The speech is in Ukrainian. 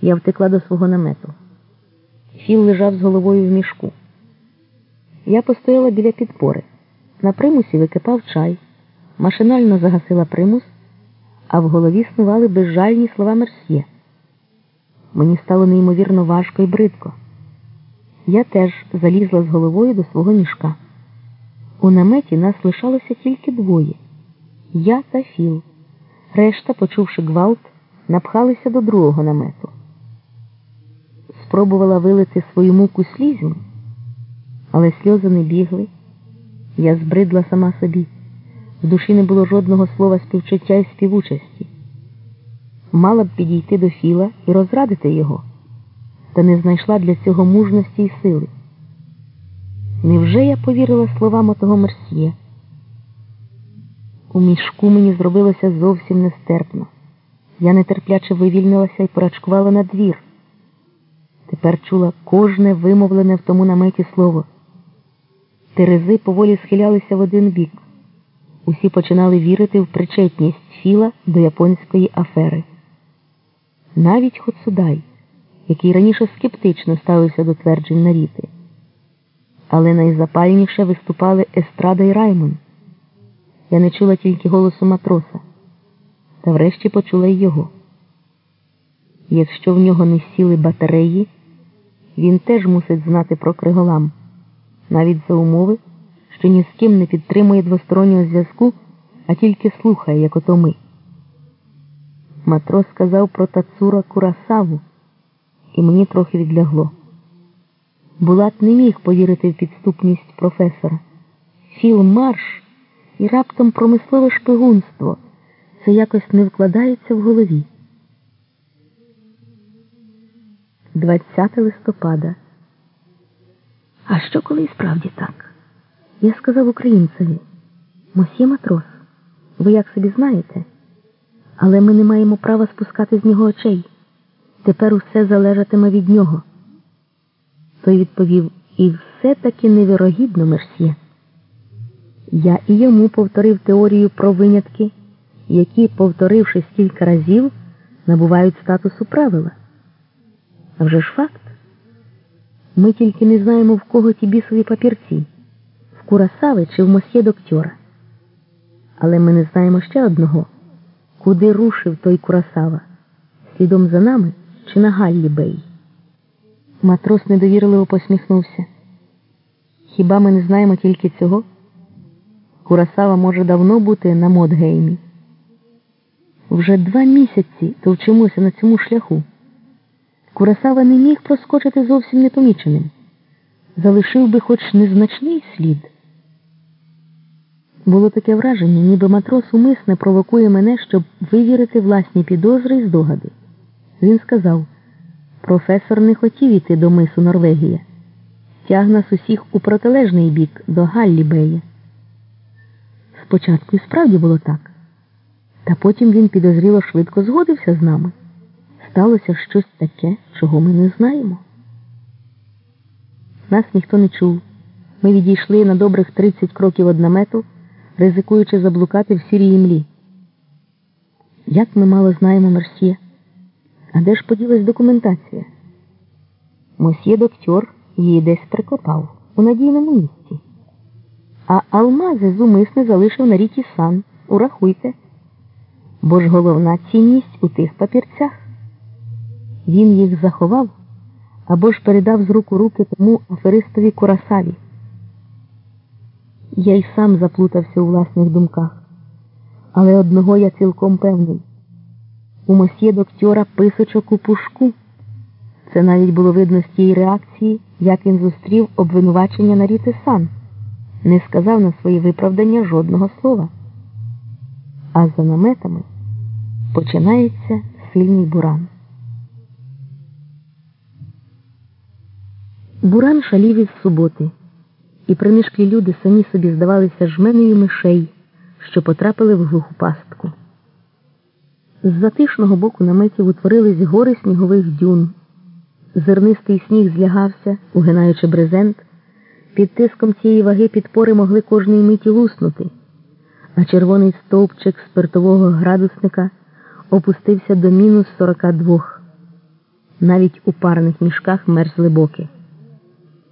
Я втекла до свого намету. Філ лежав з головою в мішку. Я постояла біля підпори. На примусі википав чай, машинально загасила примус, а в голові снували безжальні слова Мерсьє. Мені стало неймовірно важко і бридко. Я теж залізла з головою до свого мішка. У наметі нас лишалося тільки двоє я та Філ. Решта, почувши гвалт, напхалися до другого намету. Спробувала вилити свою муку слізьми, але сльози не бігли. Я збридла сама собі. В душі не було жодного слова співчуття і співучасті. Мала б підійти до Філа і розрадити його, та не знайшла для цього мужності й сили. Невже я повірила словам отого Мерсьє? У мішку мені зробилося зовсім нестерпно. Я нетерпляче вивільнилася і порачкувала на двір. Тепер чула кожне вимовлене в тому наметі слово. Терези поволі схилялися в один бік. Усі починали вірити в причетність Філа до японської афери. Навіть Хоцудай, який раніше скептично ставився до тверджень Наріти. Але найзапальніше виступали Естрада і Раймон. Я не чула тільки голосу матроса, та врешті почула й його. Якщо в нього не сіли батареї, він теж мусить знати про криголам, навіть за умови, що ні з ким не підтримує двостороннього зв'язку, а тільки слухає, як ото ми. Матрос сказав про Тацура Курасаву, і мені трохи відлягло. Булат не міг повірити в підступність професора. Філ марш і раптом промислове шпигунство. Це якось не вкладається в голові. 20 листопада. А що коли і справді так? Я сказав українцеві, мосьє матрос, ви як собі знаєте, але ми не маємо права спускати з нього очей. Тепер усе залежатиме від нього. Той відповів, і все таки невірогідно, мерсьє. Я і йому повторив теорію про винятки, які, повторивши стільки разів, набувають статусу правила. А вже ж факт. Ми тільки не знаємо, в кого ті бісові папірці, в Курасави чи в мосьє доктора. Але ми не знаємо ще одного, куди рушив той Курасава, слідом за нами чи на Галлі Бей. Матрос недовірливо посміхнувся. Хіба ми не знаємо тільки цього? Курасава може давно бути на Модгеймі. Вже два місяці товчимося на цьому шляху. Курасава не міг проскочити зовсім непоміченим. Залишив би хоч незначний слід. Було таке враження, ніби матрос умисне провокує мене, щоб вивірити власні підозри і здогади. Він сказав професор не хотів іти до мису Норвегія. Тяг нас усіх у протилежний бік до Галлібея. Спочатку і справді було так, та потім він підозріло швидко згодився з нами. Сталося щось таке, чого ми не знаємо. Нас ніхто не чув. Ми відійшли на добрих 30 кроків од намету, ризикуючи заблукати в сірій імлі. Як ми мало знаємо Мерсьє? А де ж поділась документація? Мосьє доктор її десь прикопав у надійному місці. А алмази зумисне залишив на рікі сан. Урахуйте. Бо ж головна цінність у тих папірцях. Він їх заховав або ж передав з рук у руки тому аферистові Курасаві. Я й сам заплутався у власних думках, але одного я цілком певний. У мосьє доктора писочок у пушку. Це навіть було видно з тієї реакції, як він зустрів обвинувачення на Ріти Сан, не сказав на свої виправдання жодного слова. А за наметами починається сильний буран. Буран шалів із суботи, і приміжклі люди самі собі здавалися жменею мишей, що потрапили в глуху пастку. З затишного боку наметів утворились гори снігових дюн. Зернистий сніг злягався, угинаючи брезент. Під тиском цієї ваги підпори могли кожної миті луснути, а червоний стовпчик спиртового градусника опустився до мінус 42. Навіть у парних мішках мерзли боки.